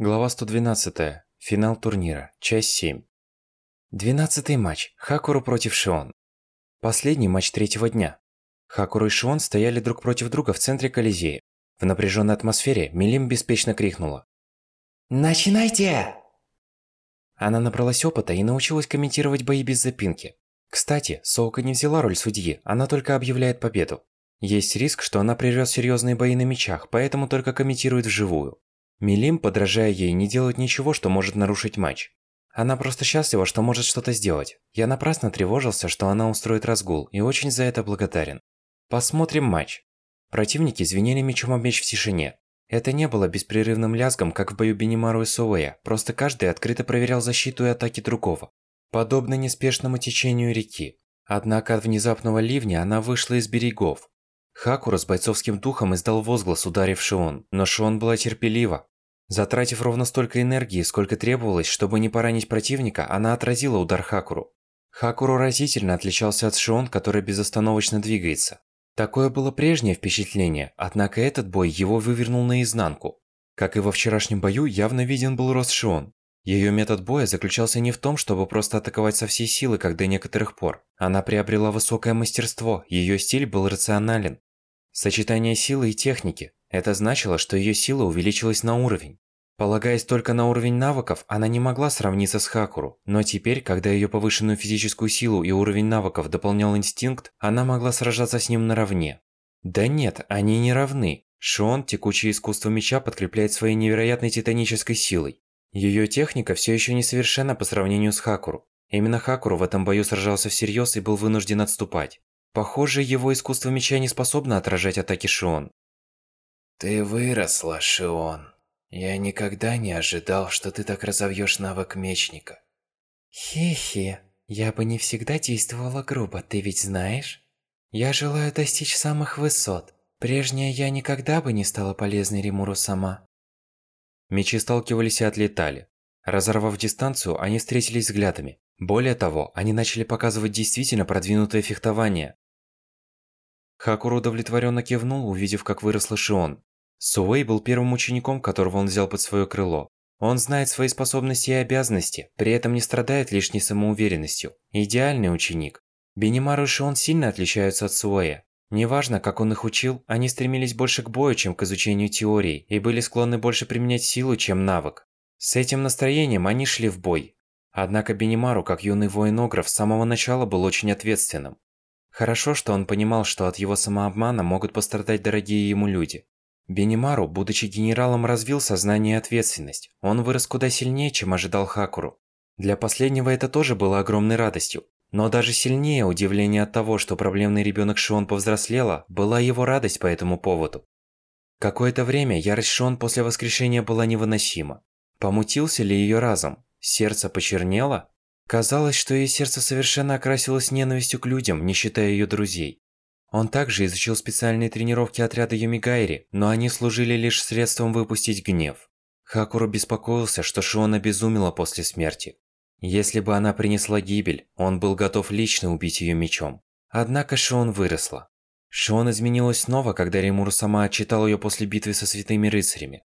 Глава 112. Финал турнира. Часть 7. Двенадцатый матч. Хакуру против Шион. Последний матч третьего дня. Хакуру и Шион стояли друг против друга в центре Колизея. В напряженной атмосфере Милим беспечно крикнула. «Начинайте!» Она набралась опыта и научилась комментировать бои без запинки. Кстати, Соука не взяла роль судьи, она только объявляет победу. Есть риск, что она прервет серьезные бои на мечах, поэтому только комментирует вживую. Милим, подражая ей, не делает ничего, что может нарушить матч. Она просто счастлива, что может что-то сделать. Я напрасно тревожился, что она устроит разгул, и очень за это благодарен. Посмотрим матч. Противники звенели мечом об меч в тишине. Это не было беспрерывным лязгом, как в бою Бенимару и Суэя, просто каждый открыто проверял защиту и атаки другого. Подобно неспешному течению реки. Однако от внезапного ливня она вышла из берегов. Хакура с бойцовским духом издал возглас, ударив Шион, но Шион была терпелива. Затратив ровно столько энергии, сколько требовалось, чтобы не поранить противника, она отразила удар Хакуру. Хакуру разительно отличался от Шион, который безостановочно двигается. Такое было прежнее впечатление, однако этот бой его вывернул наизнанку. Как и во вчерашнем бою, явно виден был рост Шион. Ее метод боя заключался не в том, чтобы просто атаковать со всей силы, как до некоторых пор. Она приобрела высокое мастерство, ее стиль был рационален. Сочетание силы и техники. Это значило, что ее сила увеличилась на уровень. Полагаясь только на уровень навыков, она не могла сравниться с Хакуру, но теперь, когда ее повышенную физическую силу и уровень навыков дополнял инстинкт, она могла сражаться с ним наравне. Да нет, они не равны. Шон, текучее искусство меча, подкрепляет своей невероятной титанической силой. Ее техника все еще несовершенна по сравнению с Хакуру. Именно Хакуру в этом бою сражался всерьез и был вынужден отступать. Похоже, его искусство меча не способно отражать атаки Шион. Ты выросла, Шион. Я никогда не ожидал, что ты так разовьешь навык мечника. Хе-хе, я бы не всегда действовала грубо, ты ведь знаешь? Я желаю достичь самых высот. Прежняя я никогда бы не стала полезной Римуру сама. Мечи сталкивались и отлетали. Разорвав дистанцию, они встретились взглядами. Более того, они начали показывать действительно продвинутое фехтование. Хакуру удовлетворенно кивнул, увидев, как выросла Шион. Суэй был первым учеником, которого он взял под свое крыло. Он знает свои способности и обязанности, при этом не страдает лишней самоуверенностью. Идеальный ученик. Бенимару и Шион сильно отличаются от Суэя. Неважно, как он их учил, они стремились больше к бою, чем к изучению теории, и были склонны больше применять силу, чем навык. С этим настроением они шли в бой, Однако Бенимару, как юный воин-огров, с самого начала был очень ответственным. Хорошо, что он понимал, что от его самообмана могут пострадать дорогие ему люди. Бенимару, будучи генералом, развил сознание и ответственность. Он вырос куда сильнее, чем ожидал Хакуру. Для последнего это тоже было огромной радостью. Но даже сильнее удивление от того, что проблемный ребенок Шион повзрослела, была его радость по этому поводу. Какое-то время ярость Шион после воскрешения была невыносима. Помутился ли ее разум? Сердце почернело? Казалось, что ее сердце совершенно окрасилось ненавистью к людям, не считая ее друзей. Он также изучил специальные тренировки отряда Юмигайри, но они служили лишь средством выпустить гнев. Хакуру беспокоился, что Шион обезумела после смерти. Если бы она принесла гибель, он был готов лично убить ее мечом. Однако Шион выросла. Шион изменилась снова, когда Римуру сама отчитал ее после битвы со святыми рыцарями.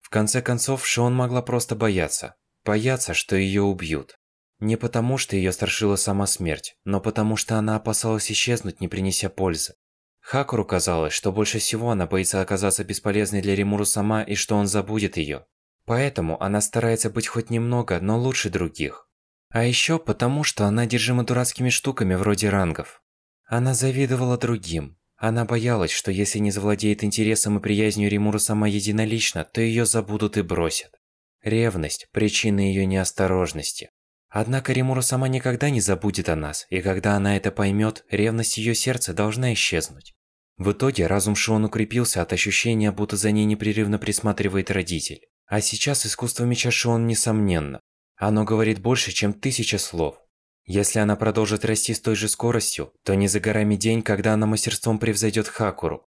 В конце концов, Шион могла просто бояться. Бояться, что ее убьют. Не потому, что ее страшила сама смерть, но потому, что она опасалась исчезнуть, не принеся пользы. Хакуру казалось, что больше всего она боится оказаться бесполезной для Римуру сама и что он забудет ее. Поэтому она старается быть хоть немного, но лучше других. А еще потому, что она одержима дурацкими штуками вроде рангов. Она завидовала другим. Она боялась, что если не завладеет интересом и приязнью Римуру сама единолично, то ее забудут и бросят. Ревность – причина ее неосторожности. Однако Римура сама никогда не забудет о нас, и когда она это поймет, ревность ее сердца должна исчезнуть. В итоге разум Шион укрепился от ощущения, будто за ней непрерывно присматривает родитель. А сейчас искусство меча Шион несомненно. Оно говорит больше, чем тысяча слов. Если она продолжит расти с той же скоростью, то не за горами день, когда она мастерством превзойдет Хакуру.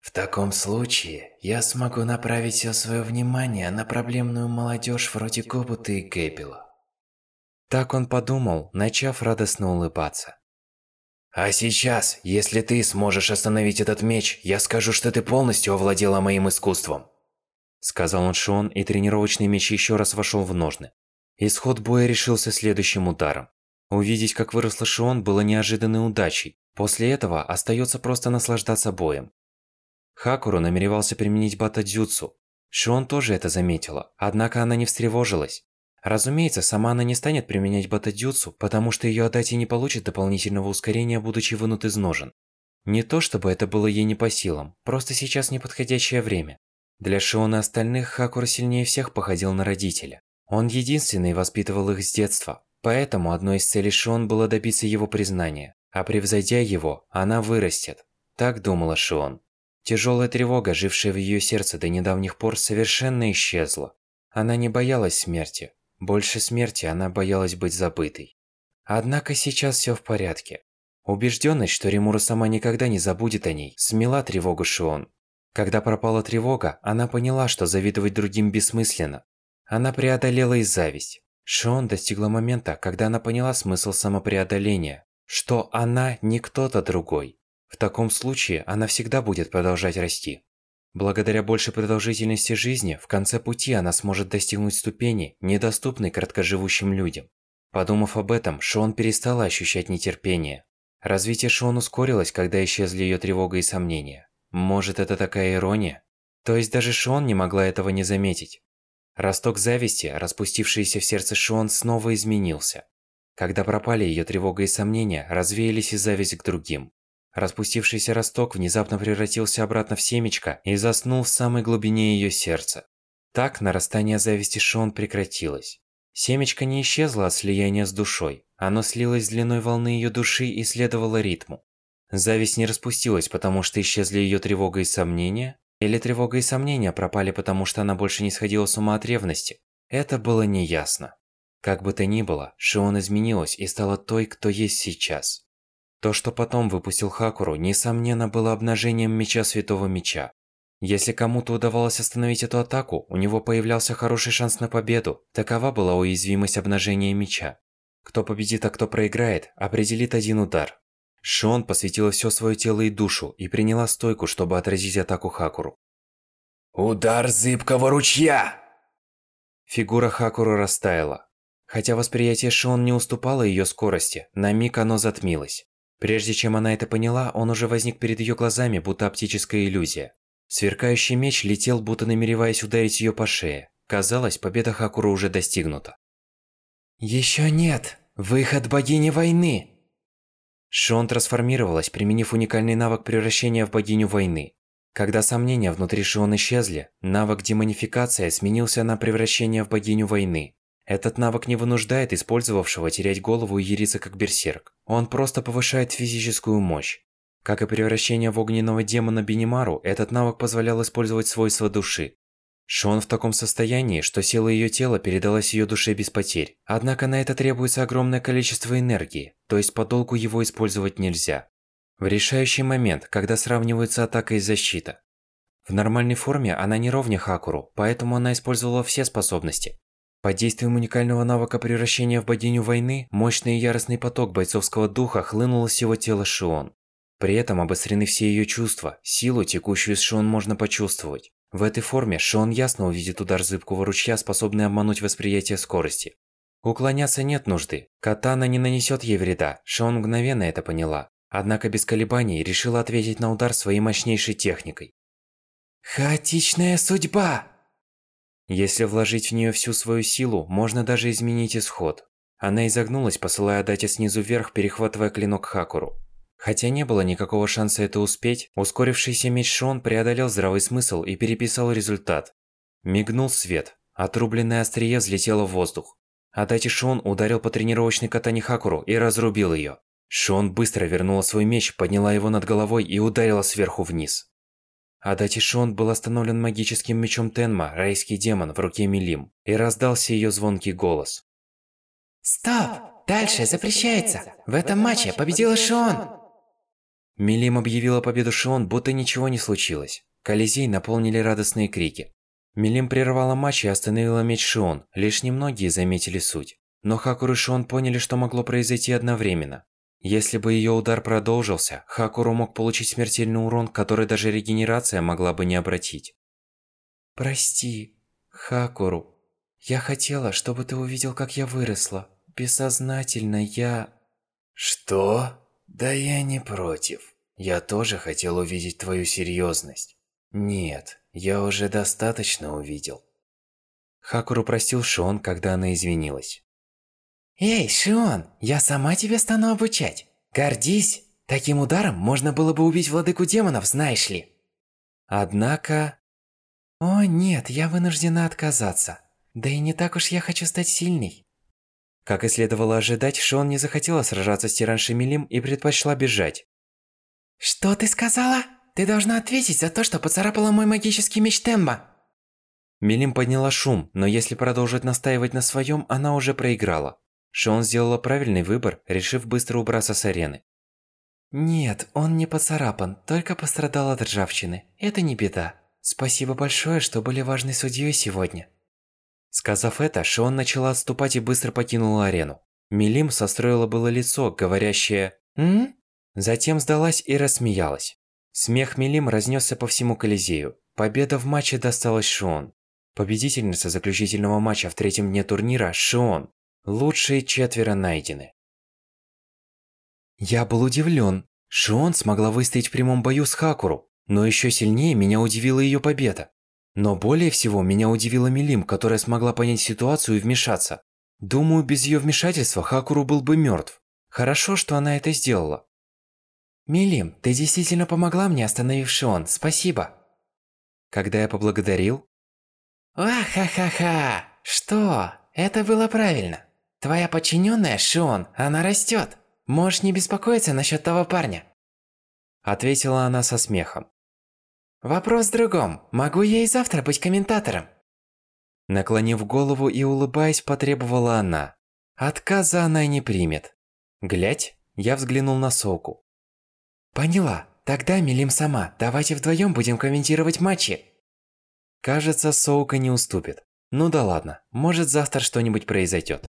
В таком случае, я смогу направить все свое внимание на проблемную молодежь вроде Кобута и Гэббела. Так он подумал, начав радостно улыбаться. А сейчас, если ты сможешь остановить этот меч, я скажу, что ты полностью овладела моим искусством. Сказал он Шон, и тренировочный меч еще раз вошел в ножны. Исход боя решился следующим ударом. Увидеть, как выросла Шион, было неожиданной удачей. После этого остается просто наслаждаться боем. Хакуру намеревался применить бата-дзюцу. Шион тоже это заметила, однако она не встревожилась. Разумеется, сама она не станет применять бата-дзюцу, потому что ее Адати не получит дополнительного ускорения, будучи вынут из ножен. Не то чтобы это было ей не по силам, просто сейчас неподходящее время. Для Шиона и остальных Хакура сильнее всех походил на родителя. Он единственный воспитывал их с детства, поэтому одной из целей Шион было добиться его признания, а превзойдя его, она вырастет. Так думала Шион. Тяжелая тревога, жившая в ее сердце до недавних пор, совершенно исчезла. Она не боялась смерти. Больше смерти она боялась быть забытой. Однако сейчас все в порядке. Убежденность, что Римура сама никогда не забудет о ней, смела тревогу Шион. Когда пропала тревога, она поняла, что завидовать другим бессмысленно. Она преодолела и зависть. Шион достигла момента, когда она поняла смысл самопреодоления, что она не кто-то другой. В таком случае она всегда будет продолжать расти. Благодаря большей продолжительности жизни, в конце пути она сможет достигнуть ступени, недоступной краткоживущим людям. Подумав об этом, Шон перестала ощущать нетерпение. Развитие Шон ускорилось, когда исчезли ее тревога и сомнения. Может, это такая ирония? То есть даже Шон не могла этого не заметить. Росток зависти, распустившийся в сердце Шон, снова изменился. Когда пропали ее тревога и сомнения, развеялись и зависть к другим. Распустившийся росток внезапно превратился обратно в семечко и заснул в самой глубине ее сердца. Так нарастание зависти Шон прекратилось. Семечко не исчезло от слияния с душой, оно слилось с длиной волны ее души и следовало ритму. Зависть не распустилась, потому что исчезли ее тревога и сомнения, или тревога и сомнения пропали, потому что она больше не сходила с ума от ревности. Это было неясно. Как бы то ни было, Шион изменилась и стала той, кто есть сейчас. То, что потом выпустил Хакуру, несомненно, было обнажением меча Святого Меча. Если кому-то удавалось остановить эту атаку, у него появлялся хороший шанс на победу. Такова была уязвимость обнажения меча. Кто победит, а кто проиграет, определит один удар. Шон посвятила все свое тело и душу и приняла стойку, чтобы отразить атаку Хакуру. Удар зыбкого ручья! Фигура Хакуру растаяла. Хотя восприятие Шон не уступало ее скорости, на миг оно затмилось. Прежде чем она это поняла, он уже возник перед ее глазами, будто оптическая иллюзия. Сверкающий меч летел, будто намереваясь ударить ее по шее. Казалось, победа Хакуру уже достигнута. Еще нет! Выход богини войны! Шон трансформировалась, применив уникальный навык превращения в богиню войны. Когда сомнения внутри Шион исчезли, навык демонификация сменился на превращение в богиню войны. Этот навык не вынуждает использовавшего терять голову и яриться как берсерк. Он просто повышает физическую мощь. Как и превращение в огненного демона Бенимару, этот навык позволял использовать свойства души. Шон в таком состоянии, что сила ее тела передалась ее душе без потерь. Однако на это требуется огромное количество энергии, то есть подолгу его использовать нельзя. В решающий момент, когда сравниваются атака и защита. В нормальной форме она не ровня Хакуру, поэтому она использовала все способности. Под действием уникального навыка превращения в богиню войны, мощный и яростный поток бойцовского духа хлынул из его тела Шион. При этом обострены все ее чувства, силу, текущую из Шион, можно почувствовать. В этой форме Шион ясно увидит удар зыбкого ручья, способный обмануть восприятие скорости. Уклоняться нет нужды. Катана не нанесет ей вреда, Шион мгновенно это поняла. Однако без колебаний решила ответить на удар своей мощнейшей техникой. Хаотичная судьба! Если вложить в нее всю свою силу, можно даже изменить исход. Она изогнулась, посылая Дати снизу вверх, перехватывая клинок Хакуру. Хотя не было никакого шанса это успеть, ускорившийся меч Шон преодолел здравый смысл и переписал результат. Мигнул свет, отрубленное острие взлетело в воздух. Адати Шон ударил по тренировочной катане Хакуру и разрубил ее. Шон быстро вернула свой меч, подняла его над головой и ударила сверху вниз. Адатишон был остановлен магическим мечом Тенма, райский демон, в руке Милим, и раздался ее звонкий голос. «Стоп! Дальше запрещается! В этом матче победила Шон!» Милим объявила победу Шон, будто ничего не случилось. Колизей наполнили радостные крики. Милим прервала матч и остановила меч Шион, лишь немногие заметили суть. Но Хакуру и Шион поняли, что могло произойти одновременно. Если бы ее удар продолжился, Хакуру мог получить смертельный урон, который даже регенерация могла бы не обратить. Прости, Хакуру. Я хотела, чтобы ты увидел, как я выросла. Бессознательно я... Что? Да я не против. Я тоже хотел увидеть твою серьезность. Нет, я уже достаточно увидел. Хакуру простил Шон, когда она извинилась. Эй, Шион, я сама тебя стану обучать. Гордись. Таким ударом можно было бы убить владыку демонов, знаешь ли. Однако... О нет, я вынуждена отказаться. Да и не так уж я хочу стать сильной. Как и следовало ожидать, Шон не захотела сражаться с тираншей Милим и предпочла бежать. Что ты сказала? Ты должна ответить за то, что поцарапала мой магический меч Темба. Милим подняла шум, но если продолжить настаивать на своем, она уже проиграла. Шон сделала правильный выбор, решив быстро убраться с арены. Нет, он не поцарапан, только пострадал от ржавчины. Это не беда. Спасибо большое, что были важной судьей сегодня. Сказав это, Шон начала отступать и быстро покинула арену. Милим состроила было лицо, говорящее «М?», затем сдалась и рассмеялась. Смех Милим разнесся по всему Колизею. Победа в матче досталась Шон. Победительница заключительного матча в третьем дне турнира – Шон. Лучшие четверо найдены. Я был удивлен. Шон смогла выстоять в прямом бою с Хакуру, но еще сильнее меня удивила ее победа. Но более всего меня удивила Милим, которая смогла понять ситуацию и вмешаться. Думаю, без ее вмешательства Хакуру был бы мертв. Хорошо, что она это сделала. Милим, ты действительно помогла мне, остановив Шон. Спасибо. Когда я поблагодарил... Ах-ха-ха-ха! Что? Это было правильно. Твоя подчиненная, Шон, она растет. Можешь не беспокоиться насчет того парня. Ответила она со смехом. Вопрос в другом. Могу я и завтра быть комментатором? Наклонив голову и улыбаясь, потребовала она. Отказа она не примет. Глядь, я взглянул на Соку. Поняла. Тогда Милим сама. Давайте вдвоем будем комментировать матчи. Кажется, Соука не уступит. Ну да ладно, может завтра что-нибудь произойдет.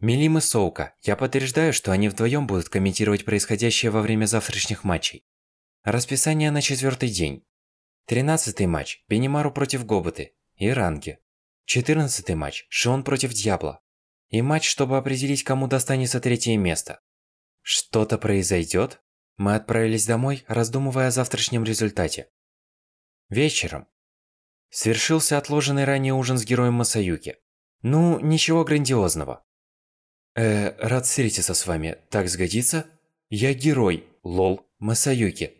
Милим и Соука, я подтверждаю, что они вдвоем будут комментировать происходящее во время завтрашних матчей. Расписание на четвертый день. Тринадцатый матч – Бенимару против Гоботы и Ранги. Четырнадцатый матч – Шон против Дьябла. И матч, чтобы определить, кому достанется третье место. Что-то произойдет? Мы отправились домой, раздумывая о завтрашнем результате. Вечером. Свершился отложенный ранее ужин с героем Масаюки. Ну, ничего грандиозного. Э, рад встретиться с вами. Так сгодится? Я герой. Лол. Масаюки.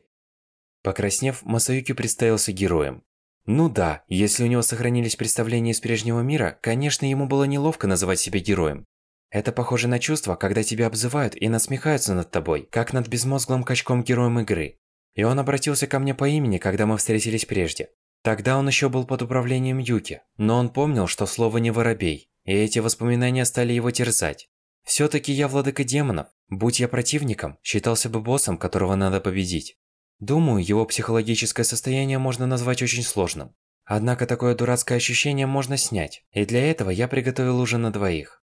Покраснев, Масаюки представился героем. Ну да, если у него сохранились представления из прежнего мира, конечно, ему было неловко называть себя героем. Это похоже на чувство, когда тебя обзывают и насмехаются над тобой, как над безмозглым качком-героем игры. И он обратился ко мне по имени, когда мы встретились прежде. Тогда он еще был под управлением Юки, но он помнил, что слово не воробей, и эти воспоминания стали его терзать. Все-таки я владыка демонов. Будь я противником, считался бы боссом, которого надо победить. Думаю, его психологическое состояние можно назвать очень сложным. Однако такое дурацкое ощущение можно снять, и для этого я приготовил ужин на двоих.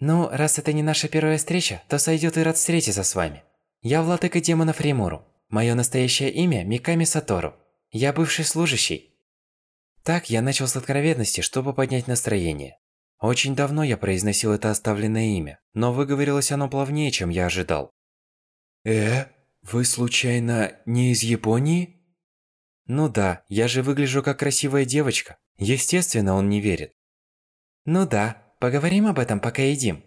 Ну, раз это не наша первая встреча, то сойдет и рад встретиться с вами. Я владыка демонов Римуру. Мое настоящее имя Миками Сатору. Я бывший служащий. Так я начал с откровенности, чтобы поднять настроение. Очень давно я произносил это оставленное имя, но выговорилось оно плавнее, чем я ожидал. Э? Вы случайно не из Японии? Ну да, я же выгляжу как красивая девочка. Естественно, он не верит. Ну да, поговорим об этом, пока едим.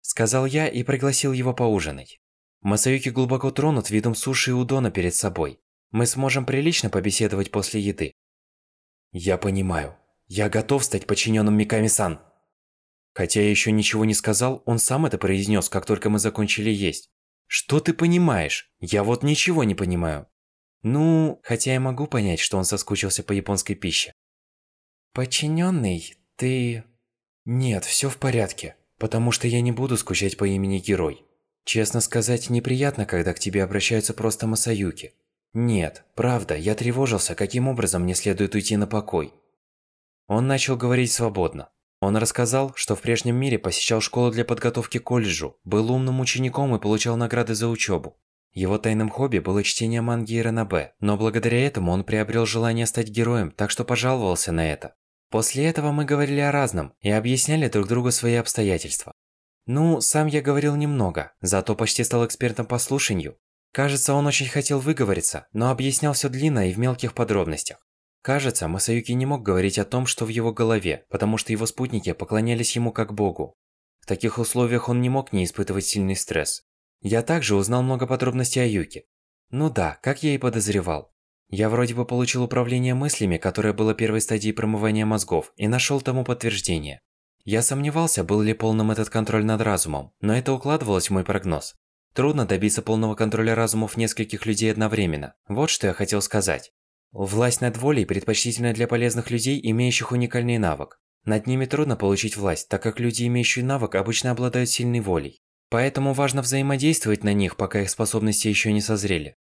Сказал я и пригласил его поужинать. Масаюки глубоко тронут видом суши и удона перед собой. Мы сможем прилично побеседовать после еды. Я понимаю. Я готов стать подчиненным Миками-сан. Хотя я еще ничего не сказал, он сам это произнес, как только мы закончили есть. Что ты понимаешь? Я вот ничего не понимаю. Ну, хотя я могу понять, что он соскучился по японской пище. Подчиненный, ты... Нет, все в порядке, потому что я не буду скучать по имени Герой. Честно сказать, неприятно, когда к тебе обращаются просто Масаюки. Нет, правда, я тревожился, каким образом мне следует уйти на покой. Он начал говорить свободно. Он рассказал, что в прежнем мире посещал школу для подготовки к колледжу, был умным учеником и получал награды за учебу. Его тайным хобби было чтение манги и ранобэ, но благодаря этому он приобрел желание стать героем, так что пожаловался на это. После этого мы говорили о разном и объясняли друг другу свои обстоятельства. Ну, сам я говорил немного, зато почти стал экспертом по слушанию. Кажется, он очень хотел выговориться, но объяснял все длинно и в мелких подробностях. Кажется, Масаюки не мог говорить о том, что в его голове, потому что его спутники поклонялись ему как богу. В таких условиях он не мог не испытывать сильный стресс. Я также узнал много подробностей о Юке. Ну да, как я и подозревал. Я вроде бы получил управление мыслями, которое было первой стадией промывания мозгов, и нашел тому подтверждение. Я сомневался, был ли полным этот контроль над разумом, но это укладывалось в мой прогноз. Трудно добиться полного контроля разумов нескольких людей одновременно. Вот что я хотел сказать. Власть над волей предпочтительна для полезных людей, имеющих уникальный навык. Над ними трудно получить власть, так как люди, имеющие навык, обычно обладают сильной волей. Поэтому важно взаимодействовать на них, пока их способности еще не созрели.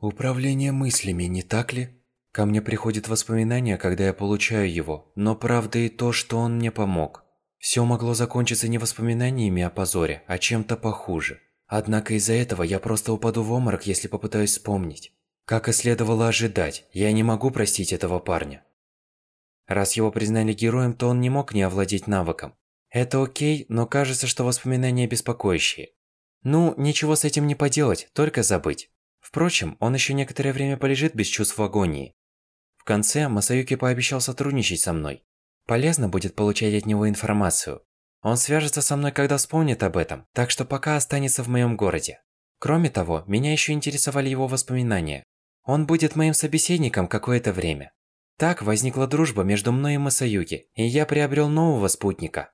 Управление мыслями, не так ли? Ко мне приходит воспоминание, когда я получаю его, но правда и то, что он мне помог. Все могло закончиться не воспоминаниями о позоре, а чем-то похуже. Однако из-за этого я просто упаду в оморок, если попытаюсь вспомнить. Как и следовало ожидать, я не могу простить этого парня. Раз его признали героем, то он не мог не овладеть навыком. Это окей, но кажется, что воспоминания беспокоящие. Ну, ничего с этим не поделать, только забыть. Впрочем, он еще некоторое время полежит без чувств в агонии. В конце Масаюки пообещал сотрудничать со мной. Полезно будет получать от него информацию. Он свяжется со мной, когда вспомнит об этом, так что пока останется в моем городе. Кроме того, меня еще интересовали его воспоминания. Он будет моим собеседником какое-то время. Так возникла дружба между мной и Масаюки, и я приобрел нового спутника.